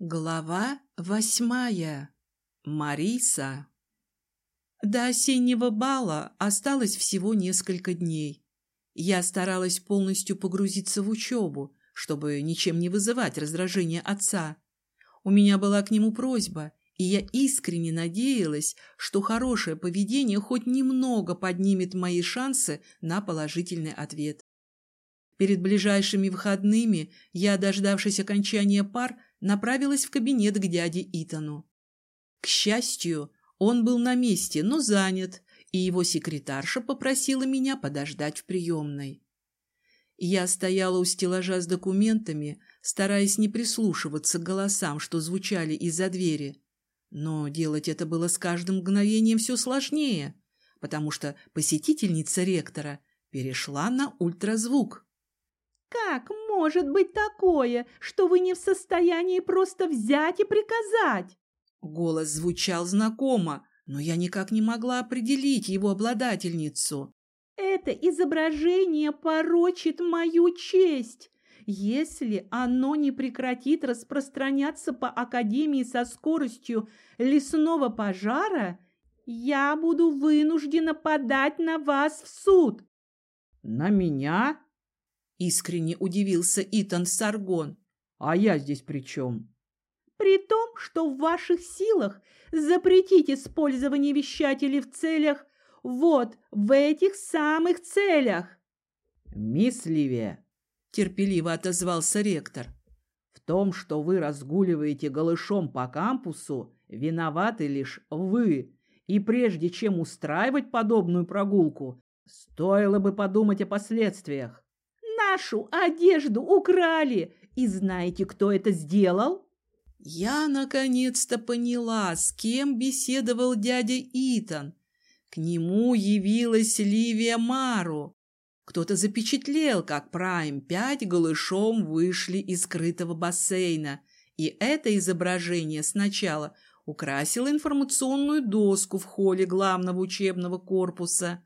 Глава восьмая. Мариса. До осеннего бала осталось всего несколько дней. Я старалась полностью погрузиться в учебу, чтобы ничем не вызывать раздражения отца. У меня была к нему просьба, и я искренне надеялась, что хорошее поведение хоть немного поднимет мои шансы на положительный ответ. Перед ближайшими выходными я, дождавшись окончания пар, направилась в кабинет к дяде Итану. К счастью, он был на месте, но занят, и его секретарша попросила меня подождать в приемной. Я стояла у стеллажа с документами, стараясь не прислушиваться к голосам, что звучали из-за двери. Но делать это было с каждым мгновением все сложнее, потому что посетительница ректора перешла на ультразвук. Как может быть такое, что вы не в состоянии просто взять и приказать? Голос звучал знакомо, но я никак не могла определить его обладательницу. Это изображение порочит мою честь. Если оно не прекратит распространяться по Академии со скоростью лесного пожара, я буду вынуждена подать на вас в суд. На меня? Искренне удивился Итан Саргон. А я здесь при чем? При том, что в ваших силах запретить использование вещателей в целях вот в этих самых целях. Мисс Ливия, терпеливо отозвался ректор, в том, что вы разгуливаете голышом по кампусу, виноваты лишь вы. И прежде чем устраивать подобную прогулку, стоило бы подумать о последствиях. Нашу одежду украли. И знаете, кто это сделал? Я наконец-то поняла, с кем беседовал дядя Итан. К нему явилась Ливия Мару. Кто-то запечатлел, как Прайм-5 голышом вышли из скрытого бассейна, и это изображение сначала украсило информационную доску в холле главного учебного корпуса,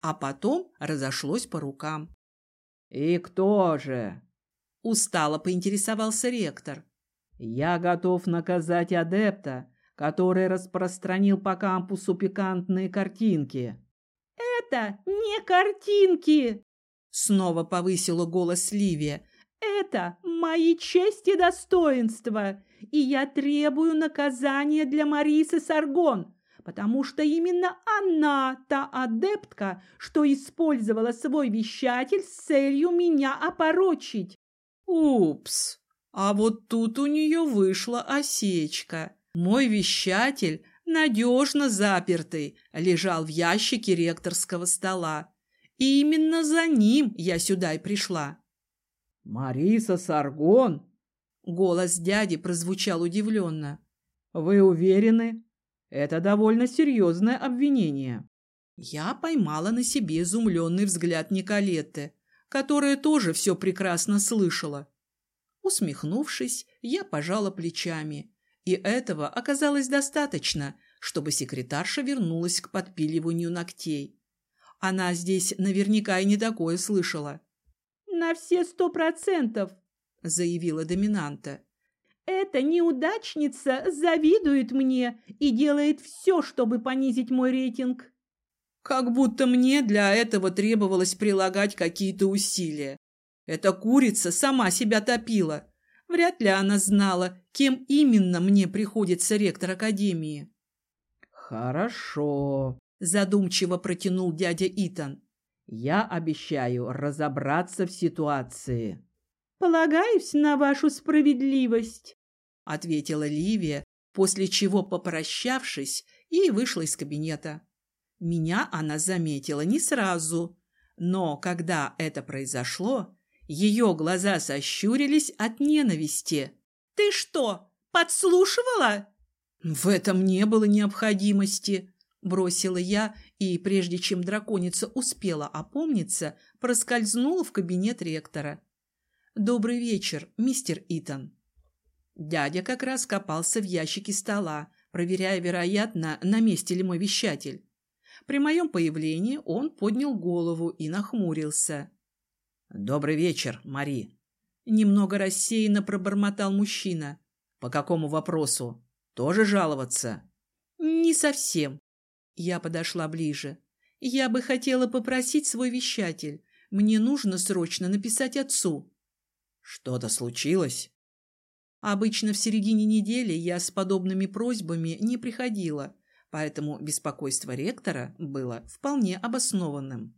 а потом разошлось по рукам. «И кто же?» – устало поинтересовался ректор. «Я готов наказать адепта, который распространил по кампусу пикантные картинки». «Это не картинки!» – снова повысила голос Ливия. «Это мои честь и достоинства, и я требую наказания для Марисы Саргон, потому что именно она та адептка, что использовала свой вещатель с целью меня опорочить. Упс, а вот тут у нее вышла осечка. Мой вещатель, надежно запертый, лежал в ящике ректорского стола. И именно за ним я сюда и пришла. «Мариса Саргон?» Голос дяди прозвучал удивленно. «Вы уверены, это довольно серьезное обвинение. Я поймала на себе изумленный взгляд Николетты, которая тоже все прекрасно слышала. Усмехнувшись, я пожала плечами, и этого оказалось достаточно, чтобы секретарша вернулась к подпиливанию ногтей. Она здесь наверняка и не такое слышала. «На все сто процентов», — заявила доминанта. Эта неудачница завидует мне и делает все, чтобы понизить мой рейтинг. Как будто мне для этого требовалось прилагать какие-то усилия. Эта курица сама себя топила. Вряд ли она знала, кем именно мне приходится ректор академии. Хорошо, задумчиво протянул дядя Итан. Я обещаю разобраться в ситуации. «Полагаюсь на вашу справедливость», — ответила Ливия, после чего, попрощавшись, и вышла из кабинета. Меня она заметила не сразу, но когда это произошло, ее глаза сощурились от ненависти. «Ты что, подслушивала?» «В этом не было необходимости», — бросила я, и, прежде чем драконица успела опомниться, проскользнула в кабинет ректора. «Добрый вечер, мистер Итан». Дядя как раз копался в ящике стола, проверяя, вероятно, на месте ли мой вещатель. При моем появлении он поднял голову и нахмурился. «Добрый вечер, Мари!» Немного рассеянно пробормотал мужчина. По какому вопросу? Тоже жаловаться? Не совсем. Я подошла ближе. Я бы хотела попросить свой вещатель. Мне нужно срочно написать отцу. Что-то случилось? Обычно в середине недели я с подобными просьбами не приходила, поэтому беспокойство ректора было вполне обоснованным.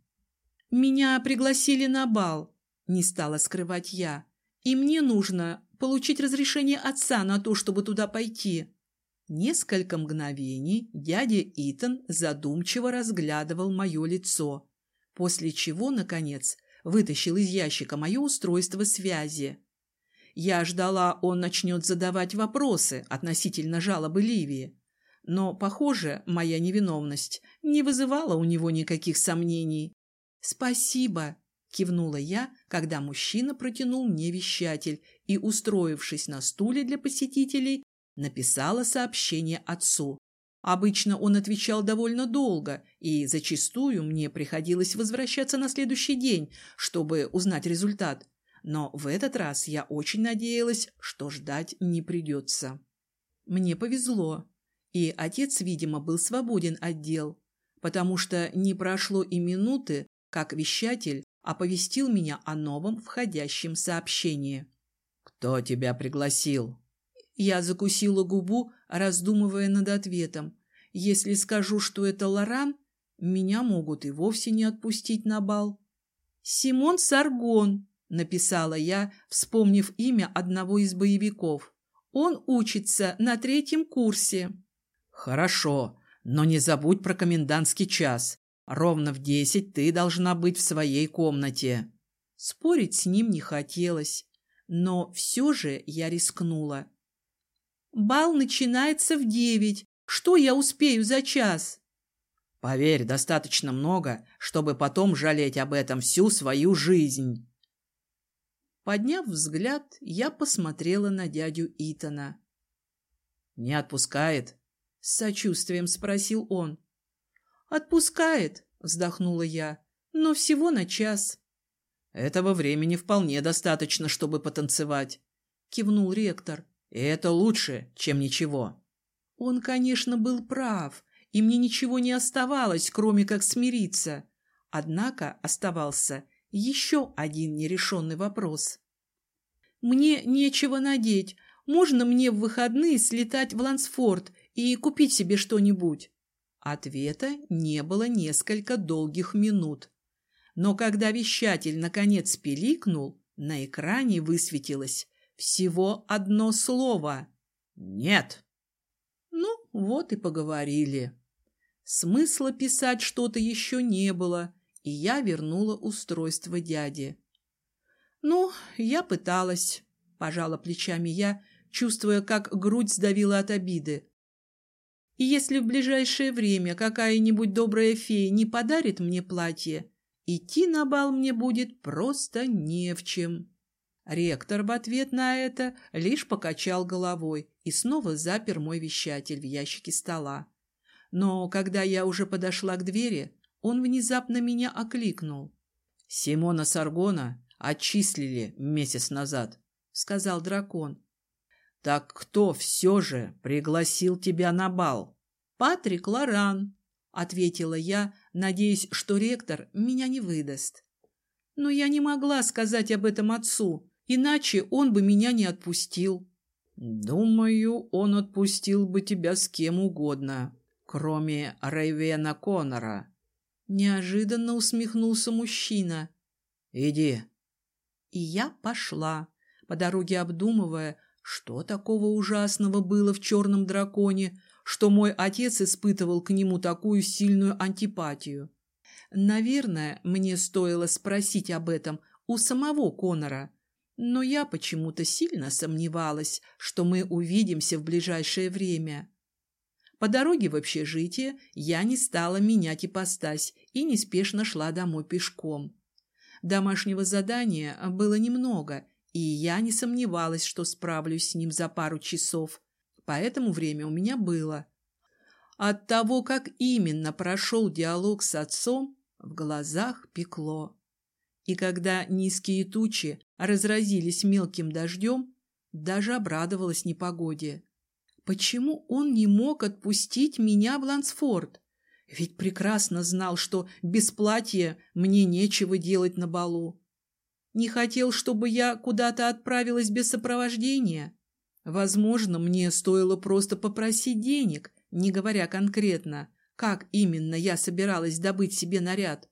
«Меня пригласили на бал», — не стала скрывать я, «и мне нужно получить разрешение отца на то, чтобы туда пойти». Несколько мгновений дядя Итан задумчиво разглядывал мое лицо, после чего, наконец, вытащил из ящика мое устройство связи. Я ждала, он начнет задавать вопросы относительно жалобы Ливии. Но, похоже, моя невиновность не вызывала у него никаких сомнений. «Спасибо», — кивнула я, когда мужчина протянул мне вещатель и, устроившись на стуле для посетителей, написала сообщение отцу. Обычно он отвечал довольно долго, и зачастую мне приходилось возвращаться на следующий день, чтобы узнать результат. Но в этот раз я очень надеялась, что ждать не придется. Мне повезло, и отец, видимо, был свободен от дел, потому что не прошло и минуты, как вещатель оповестил меня о новом входящем сообщении. «Кто тебя пригласил?» Я закусила губу, раздумывая над ответом. Если скажу, что это Лоран, меня могут и вовсе не отпустить на бал. «Симон Саргон», — написала я, вспомнив имя одного из боевиков. «Он учится на третьем курсе». «Хорошо, но не забудь про комендантский час. Ровно в десять ты должна быть в своей комнате». Спорить с ним не хотелось, но все же я рискнула. Бал начинается в девять. Что я успею за час? Поверь, достаточно много, чтобы потом жалеть об этом всю свою жизнь. Подняв взгляд, я посмотрела на дядю Итана. «Не отпускает?» — с сочувствием спросил он. «Отпускает», — вздохнула я, — «но всего на час». «Этого времени вполне достаточно, чтобы потанцевать», — кивнул ректор. И это лучше, чем ничего. Он, конечно, был прав, и мне ничего не оставалось, кроме как смириться. Однако оставался еще один нерешенный вопрос. «Мне нечего надеть. Можно мне в выходные слетать в Лансфорд и купить себе что-нибудь?» Ответа не было несколько долгих минут. Но когда вещатель наконец пиликнул, на экране высветилось всего одно слово. Нет. Ну, вот и поговорили. Смысла писать что-то еще не было, и я вернула устройство дяде. Ну, я пыталась, пожала плечами я, чувствуя, как грудь сдавила от обиды. И если в ближайшее время какая-нибудь добрая фея не подарит мне платье, идти на бал мне будет просто не в чем. Ректор в ответ на это лишь покачал головой и снова запер мой вещатель в ящике стола. Но когда я уже подошла к двери, он внезапно меня окликнул. «Симона Саргона отчислили месяц назад», — сказал дракон. «Так кто все же пригласил тебя на бал?» «Патрик Лоран», — ответила я, надеясь, что ректор меня не выдаст. Но я не могла сказать об этом отцу, Иначе он бы меня не отпустил. Думаю, он отпустил бы тебя с кем угодно, кроме Рейвена Коннора. Неожиданно усмехнулся мужчина. Иди. И я пошла, по дороге обдумывая, что такого ужасного было в черном драконе, что мой отец испытывал к нему такую сильную антипатию. Наверное, мне стоило спросить об этом у самого Конора, но я почему-то сильно сомневалась, что мы увидимся в ближайшее время. По дороге в общежитие я не стала менять ипостась и неспешно шла домой пешком. Домашнего задания было немного, и я не сомневалась, что справлюсь с ним за пару часов, поэтому время у меня было. От того, как именно прошел диалог с отцом, в глазах пекло. И когда низкие тучи разразились мелким дождем, Даже обрадовалась непогоде. Почему он не мог отпустить меня в Лансфорд? Ведь прекрасно знал, что без платья мне нечего делать на балу. Не хотел, чтобы я куда-то отправилась без сопровождения. Возможно, мне стоило просто попросить денег, не говоря конкретно, как именно я собиралась добыть себе наряд.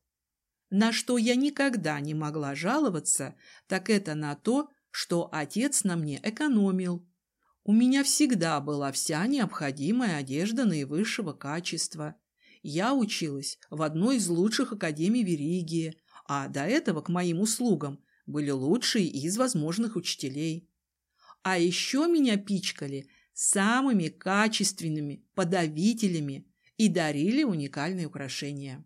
На что я никогда не могла жаловаться, так это на то, что отец на мне экономил. У меня всегда была вся необходимая одежда наивысшего качества. Я училась в одной из лучших академий Веригии, а до этого к моим услугам были лучшие из возможных учителей. А еще меня пичкали самыми качественными подавителями и дарили уникальные украшения.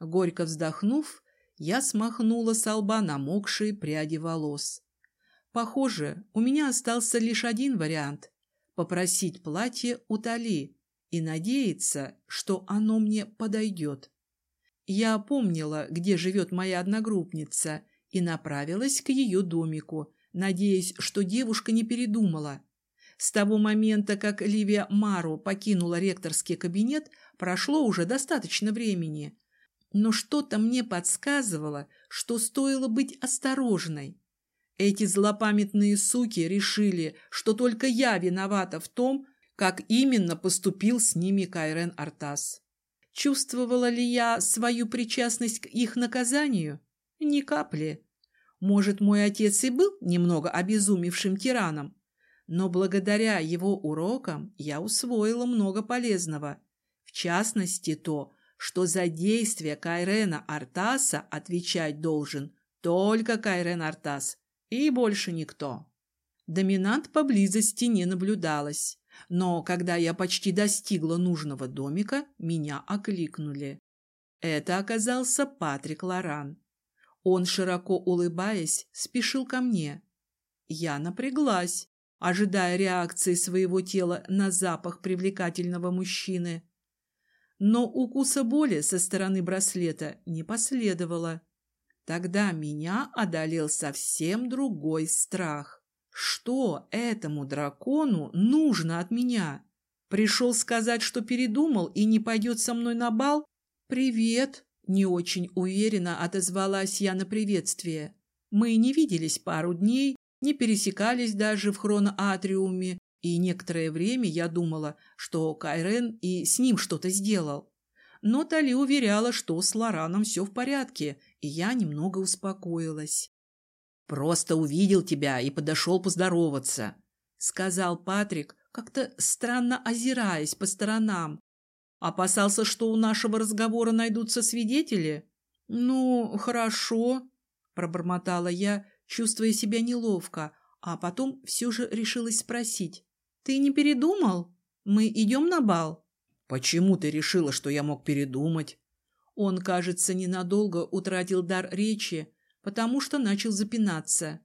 Горько вздохнув, я смахнула с лба намокшие пряди волос. Похоже, у меня остался лишь один вариант – попросить платье у Тали и надеяться, что оно мне подойдет. Я помнила, где живет моя одногруппница, и направилась к ее домику, надеясь, что девушка не передумала. С того момента, как Ливия Мару покинула ректорский кабинет, прошло уже достаточно времени. Но что-то мне подсказывало, что стоило быть осторожной. Эти злопамятные суки решили, что только я виновата в том, как именно поступил с ними Кайрен Артас. Чувствовала ли я свою причастность к их наказанию? Ни капли. Может, мой отец и был немного обезумевшим тираном, но благодаря его урокам я усвоила много полезного. В частности, то, что за действия Кайрена Артаса отвечать должен только Кайрен Артас и больше никто. Доминант поблизости не наблюдалось, но когда я почти достигла нужного домика, меня окликнули. Это оказался Патрик Лоран. Он, широко улыбаясь, спешил ко мне. Я напряглась, ожидая реакции своего тела на запах привлекательного мужчины. Но укуса боли со стороны браслета не последовало. Тогда меня одолел совсем другой страх. Что этому дракону нужно от меня? Пришел сказать, что передумал и не пойдет со мной на бал? «Привет!» – не очень уверенно отозвалась я на приветствие. Мы не виделись пару дней, не пересекались даже в хроноатриуме, и некоторое время я думала, что Кайрен и с ним что-то сделал. Но Тали уверяла, что с Лораном все в порядке, и я немного успокоилась. «Просто увидел тебя и подошел поздороваться», — сказал Патрик, как-то странно озираясь по сторонам. «Опасался, что у нашего разговора найдутся свидетели?» «Ну, хорошо», — пробормотала я, чувствуя себя неловко, а потом все же решилась спросить. «Ты не передумал? Мы идем на бал?» «Почему ты решила, что я мог передумать?» Он, кажется, ненадолго утратил дар речи, потому что начал запинаться.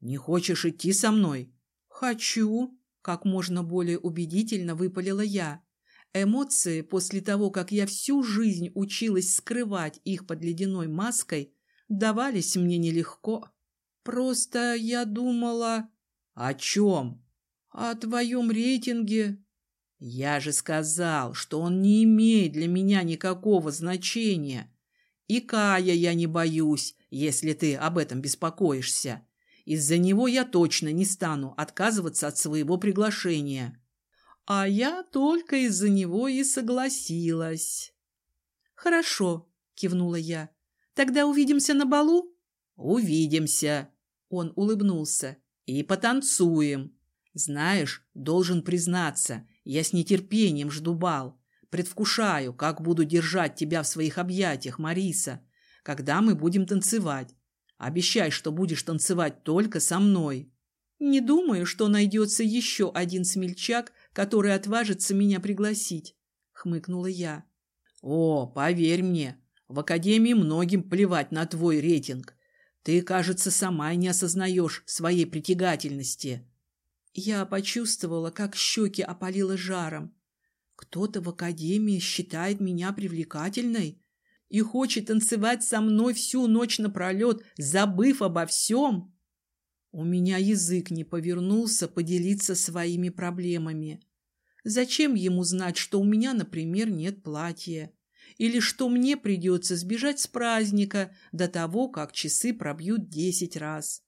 «Не хочешь идти со мной?» «Хочу», — как можно более убедительно выпалила я. Эмоции после того, как я всю жизнь училась скрывать их под ледяной маской, давались мне нелегко. Просто я думала... О чем? О твоем рейтинге. Я же сказал, что он не имеет для меня никакого значения. И Кая я не боюсь, если ты об этом беспокоишься. Из-за него я точно не стану отказываться от своего приглашения. А я только из-за него и согласилась. Хорошо, кивнула я. Тогда увидимся на балу? «Увидимся!» Он улыбнулся. «И потанцуем!» «Знаешь, должен признаться, я с нетерпением жду бал. Предвкушаю, как буду держать тебя в своих объятиях, Мариса, когда мы будем танцевать. Обещай, что будешь танцевать только со мной». «Не думаю, что найдется еще один смельчак, который отважится меня пригласить», — хмыкнула я. «О, поверь мне, в академии многим плевать на твой рейтинг. Ты, кажется, сама не осознаешь своей притягательности. Я почувствовала, как щеки опалило жаром. Кто-то в академии считает меня привлекательной и хочет танцевать со мной всю ночь напролет, забыв обо всем. У меня язык не повернулся поделиться своими проблемами. Зачем ему знать, что у меня, например, нет платья? Или что мне придется сбежать с праздника до того, как часы пробьют десять раз?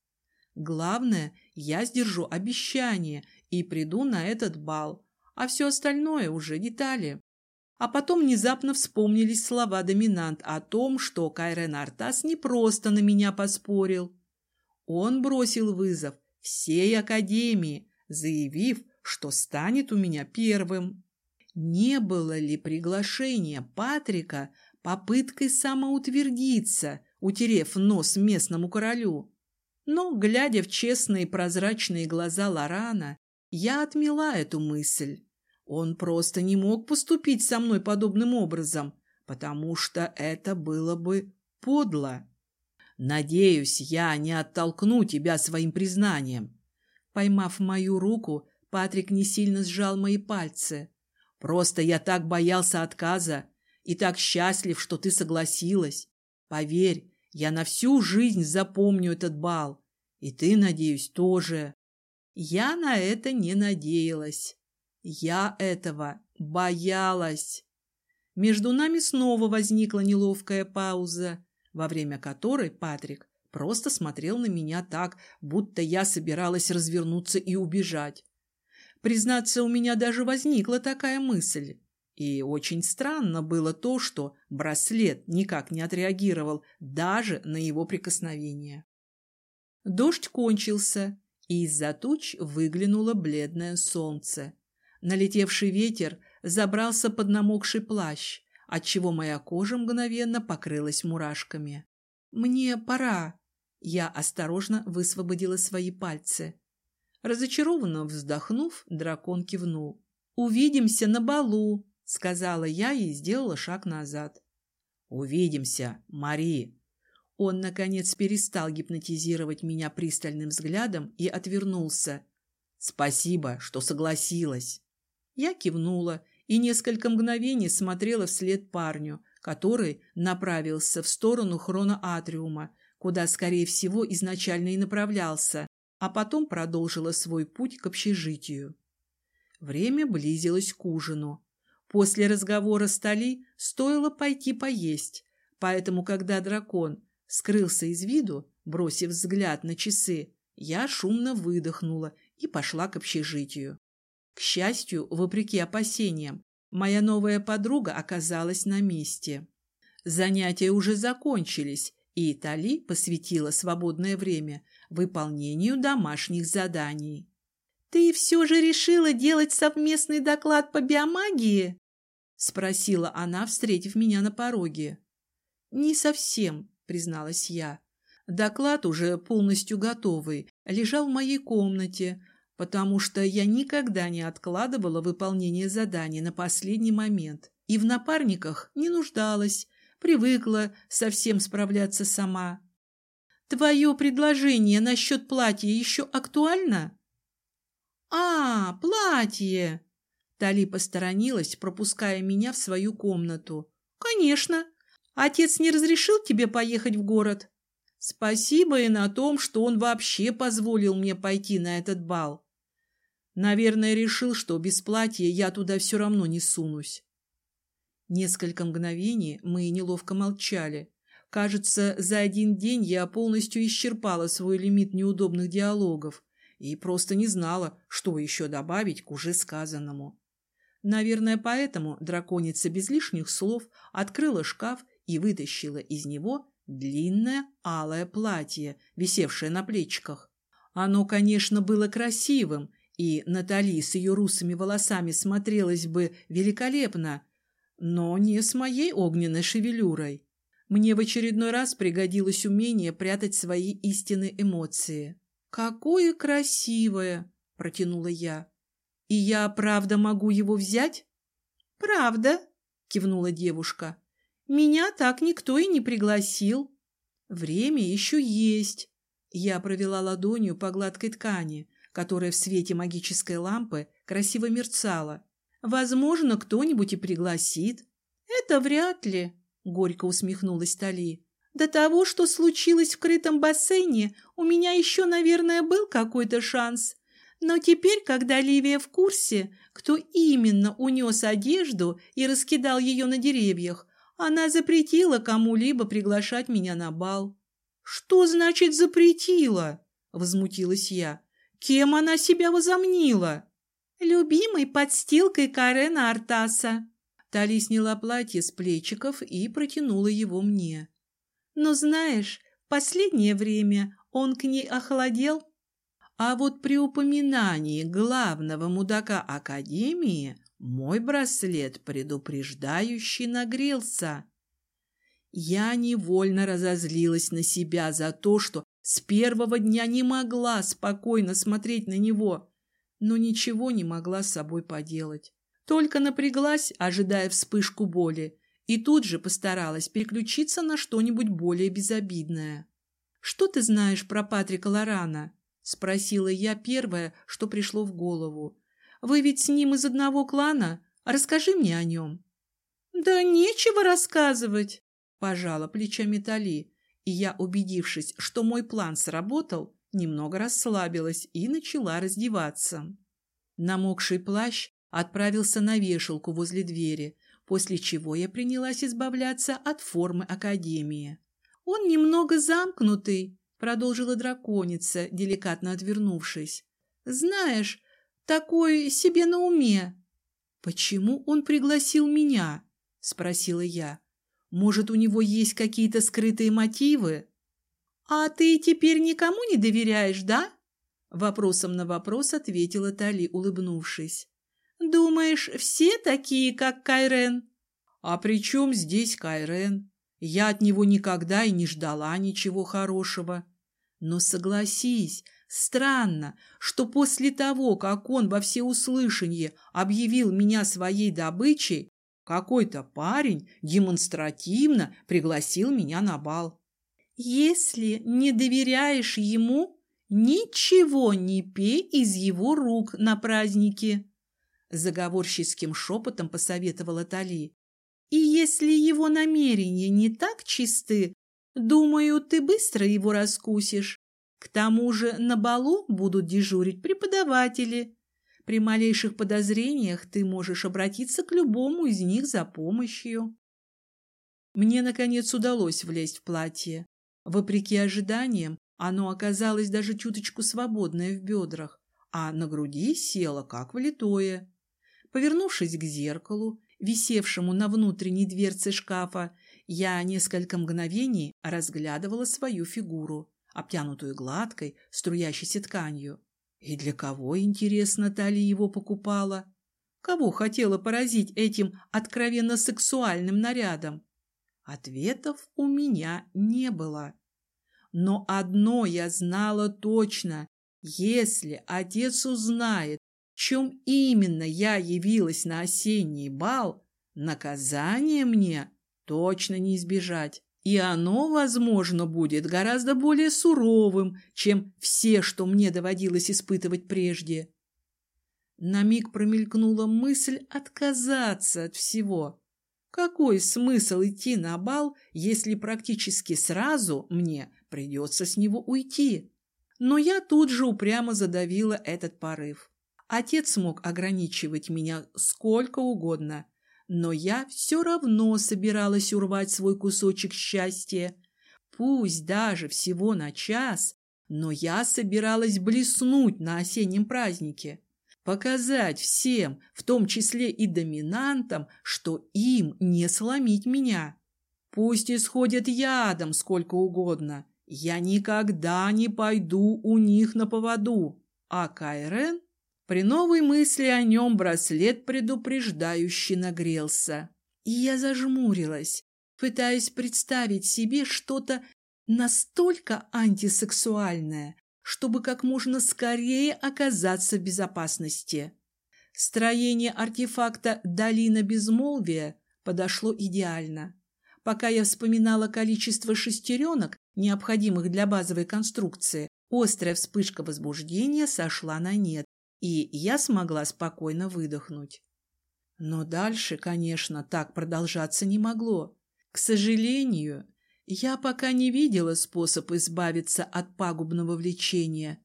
Главное, я сдержу обещание и приду на этот бал, а все остальное уже детали. А потом внезапно вспомнились слова доминант о том, что Кайрен Артас не просто на меня поспорил. Он бросил вызов всей Академии, заявив, что станет у меня первым. Не было ли приглашения Патрика попыткой самоутвердиться, утерев нос местному королю? Но, глядя в честные прозрачные глаза Лорана, я отмела эту мысль. Он просто не мог поступить со мной подобным образом, потому что это было бы подло. Надеюсь, я не оттолкну тебя своим признанием. Поймав мою руку, Патрик не сильно сжал мои пальцы. Просто я так боялся отказа и так счастлив, что ты согласилась. Поверь, я на всю жизнь запомню этот бал. И ты, надеюсь, тоже. Я на это не надеялась. Я этого боялась. Между нами снова возникла неловкая пауза, во время которой Патрик просто смотрел на меня так, будто я собиралась развернуться и убежать. Признаться, у меня даже возникла такая мысль. И очень странно было то, что браслет никак не отреагировал даже на его прикосновение. Дождь кончился, и из-за туч выглянуло бледное солнце. Налетевший ветер забрался под намокший плащ, отчего моя кожа мгновенно покрылась мурашками. «Мне пора!» Я осторожно высвободила свои пальцы. Разочарованно вздохнув, дракон кивнул. «Увидимся на балу», — сказала я и сделала шаг назад. «Увидимся, Мари!» Он, наконец, перестал гипнотизировать меня пристальным взглядом и отвернулся. «Спасибо, что согласилась!» Я кивнула и несколько мгновений смотрела вслед парню, который направился в сторону хроноатриума, куда, скорее всего, изначально и направлялся, а потом продолжила свой путь к общежитию. Время близилось к ужину. После разговора с Тали стоило пойти поесть, поэтому, когда дракон скрылся из виду, бросив взгляд на часы, я шумно выдохнула и пошла к общежитию. К счастью, вопреки опасениям, моя новая подруга оказалась на месте. Занятия уже закончились, и Тали посвятила свободное время выполнению домашних заданий. «Ты все же решила делать совместный доклад по биомагии?» — спросила она, встретив меня на пороге. «Не совсем», — призналась я. Доклад, уже полностью готовый, лежал в моей комнате, потому что я никогда не откладывала выполнение заданий на последний момент и в напарниках не нуждалась, привыкла совсем справляться сама. Твое предложение насчет платья еще актуально? А, платье! Тали посторонилась, пропуская меня в свою комнату. Конечно. Отец не разрешил тебе поехать в город? Спасибо и на том, что он вообще позволил мне пойти на этот бал. Наверное, решил, что без платья я туда все равно не сунусь. Несколько мгновений мы неловко молчали. Кажется, за один день я полностью исчерпала свой лимит неудобных диалогов и просто не знала, что еще добавить к уже сказанному. Наверное, поэтому драконица без лишних слов открыла шкаф и вытащила из него длинное алое платье, висевшее на плечиках. Оно, конечно, было красивым, и Натали с ее русыми волосами смотрелась бы великолепно, но не с моей огненной шевелюрой. Мне в очередной раз пригодилось умение прятать свои истинные эмоции. «Какое красивое!» – протянула я. «И я правда могу его взять?» «Правда», – кивнула девушка. «Меня так никто и не пригласил». «Время еще есть». Я провела ладонью по гладкой ткани, которая в свете магической лампы красиво мерцала. «Возможно, кто-нибудь и пригласит». «Это вряд ли», — горько усмехнулась Тали. До того, что случилось в крытом бассейне, у меня еще, наверное, был какой-то шанс. Но теперь, когда Ливия в курсе, кто именно унес одежду и раскидал ее на деревьях, она запретила кому-либо приглашать меня на бал. «Что значит запретила?» – возмутилась я. «Кем она себя возомнила?» «Любимой подстилкой Карена Артаса». Тали сняла платье с плечиков и протянула его мне. «Но знаешь, последнее время он к ней охладел». А вот при упоминании главного мудака Академии мой браслет предупреждающий нагрелся. Я невольно разозлилась на себя за то, что с первого дня не могла спокойно смотреть на него, но ничего не могла с собой поделать. Только напряглась, ожидая вспышку боли, и тут же постаралась переключиться на что-нибудь более безобидное. «Что ты знаешь про Патрика Лорана?» — спросила я первое, что пришло в голову. «Вы ведь с ним из одного клана? Расскажи мне о нем». «Да нечего рассказывать», Пожала плечами Тали, и я, убедившись, что мой план сработал, немного расслабилась и начала раздеваться. Намокший плащ отправился на вешалку возле двери, после чего я принялась избавляться от формы Академии. «Он немного замкнутый», — продолжила драконица, деликатно отвернувшись. «Знаешь, такой себе на уме». «Почему он пригласил меня?» — спросила я. Может, у него есть какие-то скрытые мотивы? «А ты теперь никому не доверяешь, да?» Вопросом на вопрос ответила Тали, улыбнувшись. «Думаешь, все такие, как Кайрен?» «А при чем здесь Кайрен? Я от него никогда и не ждала ничего хорошего. Но согласись, странно, что после того, как он во всеуслышание объявил меня своей добычей, какой-то парень демонстративно пригласил меня на бал. Если не доверяешь ему, ничего не пей из его рук на празднике, заговорческим шепотом посоветовала Тали. И если его намерения не так чисты, думаю, ты быстро его раскусишь. К тому же на балу будут дежурить преподаватели. При малейших подозрениях ты можешь обратиться к любому из них за помощью. Мне, наконец, удалось влезть в платье. Вопреки ожиданиям, оно оказалось даже чуточку свободное в бедрах, а на груди село, как влитое. Повернувшись к зеркалу, висевшему на внутренней дверце шкафа, я несколько мгновений разглядывала свою фигуру, обтянутую гладкой, струящейся тканью. И для кого, интересно, Тали его покупала? Кого хотела поразить этим откровенно сексуальным нарядом? Ответов у меня не было. Но одно я знала точно. Если отец узнает, чем именно я явилась на осенний бал, наказание мне точно не избежать. И оно, возможно, будет гораздо более суровым, чем все, что мне доводилось испытывать прежде. На миг промелькнула мысль отказаться от всего. Какой смысл идти на бал, если практически сразу мне придется с него уйти? Но я тут же упрямо задавила этот порыв. Отец мог ограничивать меня сколько угодно, но я все равно собиралась урвать свой кусочек счастья. Пусть даже всего на час, но я собиралась блеснуть на осеннем празднике. Показать всем, в том числе и доминантам, что им не сломить меня. Пусть исходят ядом сколько угодно. Я никогда не пойду у них на поводу. А Кайрен при новой мысли о нем браслет предупреждающий нагрелся. И я зажмурилась, пытаясь представить себе что-то настолько антисексуальное, чтобы как можно скорее оказаться в безопасности. Строение артефакта «Долина безмолвия» подошло идеально. Пока я вспоминала количество шестеренок, необходимых для базовой конструкции, острая вспышка возбуждения сошла на нет, и я смогла спокойно выдохнуть. Но дальше, конечно, так продолжаться не могло. К сожалению, Я пока не видела способ избавиться от пагубного влечения,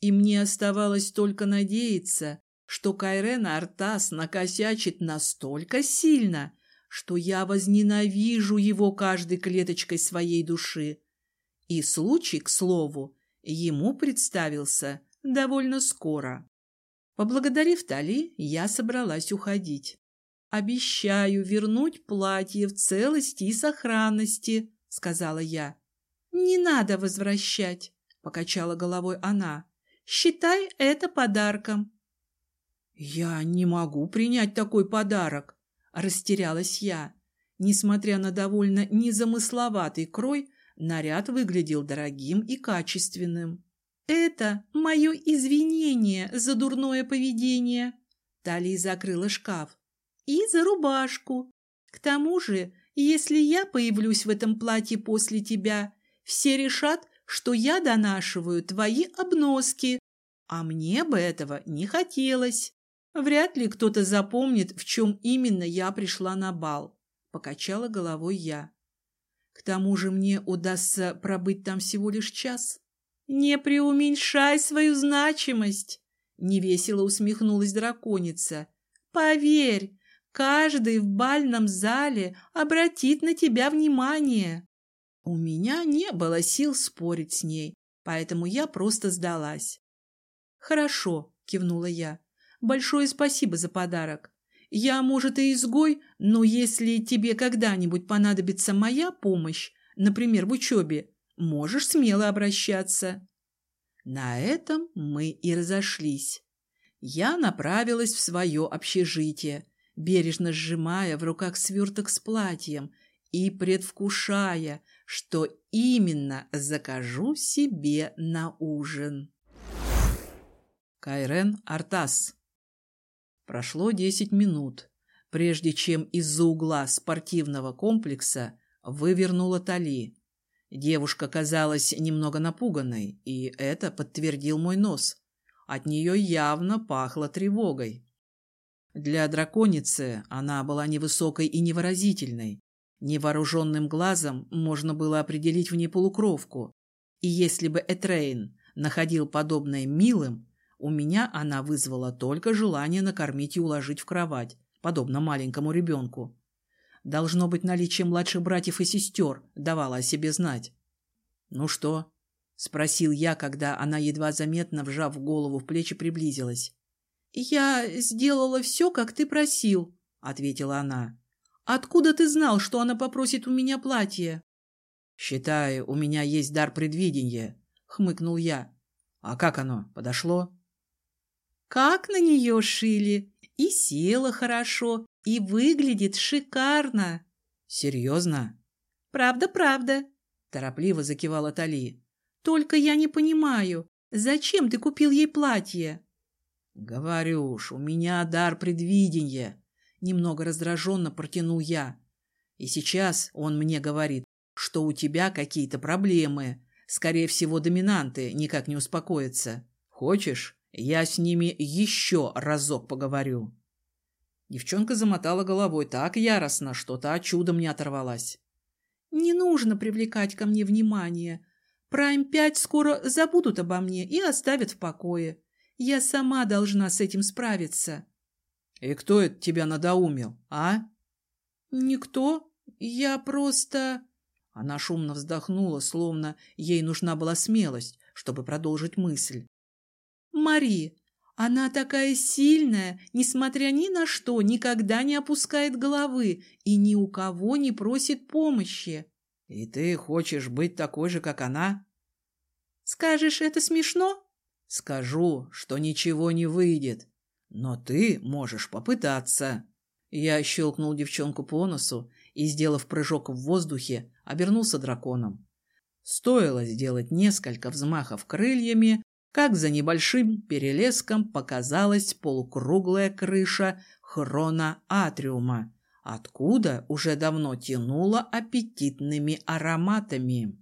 и мне оставалось только надеяться, что Кайрен Артас накосячит настолько сильно, что я возненавижу его каждой клеточкой своей души. И случай, к слову, ему представился довольно скоро. Поблагодарив Тали, я собралась уходить. «Обещаю вернуть платье в целости и сохранности», — сказала я. «Не надо возвращать», — покачала головой она. «Считай это подарком». «Я не могу принять такой подарок», — растерялась я. Несмотря на довольно незамысловатый крой, наряд выглядел дорогим и качественным. «Это мое извинение за дурное поведение», — Талия закрыла шкаф. «И за рубашку. К тому же, если я появлюсь в этом платье после тебя, все решат, что я донашиваю твои обноски, а мне бы этого не хотелось». Вряд ли кто-то запомнит, в чем именно я пришла на бал. Покачала головой я. К тому же мне удастся пробыть там всего лишь час. Не преуменьшай свою значимость, невесело усмехнулась драконица. Поверь, каждый в бальном зале обратит на тебя внимание. У меня не было сил спорить с ней, поэтому я просто сдалась. Хорошо, кивнула я. Большое спасибо за подарок. Я, может, и изгой, но если тебе когда-нибудь понадобится моя помощь, например, в учебе, можешь смело обращаться. На этом мы и разошлись. Я направилась в свое общежитие, бережно сжимая в руках сверток с платьем и предвкушая, что именно закажу себе на ужин. Кайрен Артас Прошло десять минут, прежде чем из-за угла спортивного комплекса вывернула Тали. Девушка казалась немного напуганной, и это подтвердил мой нос. От нее явно пахло тревогой. Для драконицы она была невысокой и невыразительной. Невооруженным глазом можно было определить в ней полукровку. И если бы Этрейн находил подобное милым, у меня она вызвала только желание накормить и уложить в кровать, подобно маленькому ребенку. Должно быть, наличие младших братьев и сестер давало о себе знать. «Ну что?» — спросил я, когда она, едва заметно вжав голову в плечи, приблизилась. «Я сделала все, как ты просил», — ответила она. «Откуда ты знал, что она попросит у меня платье?» «Считаю, у меня есть дар предвидения», — хмыкнул я. «А как оно? Подошло?» Как на нее шили! И села хорошо, и выглядит шикарно. Серьезно? Правда, правда, торопливо закивала Тали. Только я не понимаю, зачем ты купил ей платье? Говорю уж, у меня дар предвидения. Немного раздраженно протянул я. И сейчас он мне говорит, что у тебя какие-то проблемы. Скорее всего, доминанты никак не успокоятся. Хочешь, я с ними еще разок поговорю. Девчонка замотала головой так яростно, что та чудом не оторвалась. «Не нужно привлекать ко мне внимание. Прайм-5 скоро забудут обо мне и оставят в покое. Я сама должна с этим справиться». «И кто это тебя надоумил, а?» «Никто. Я просто...» Она шумно вздохнула, словно ей нужна была смелость, чтобы продолжить мысль. Мари. Она такая сильная, несмотря ни на что, никогда не опускает головы и ни у кого не просит помощи. И ты хочешь быть такой же, как она? Скажешь, это смешно? Скажу, что ничего не выйдет. Но ты можешь попытаться. Я щелкнул девчонку по носу и, сделав прыжок в воздухе, обернулся драконом. Стоило сделать несколько взмахов крыльями, как за небольшим перелеском показалась полукруглая крыша хрона-атриума, откуда уже давно тянуло аппетитными ароматами.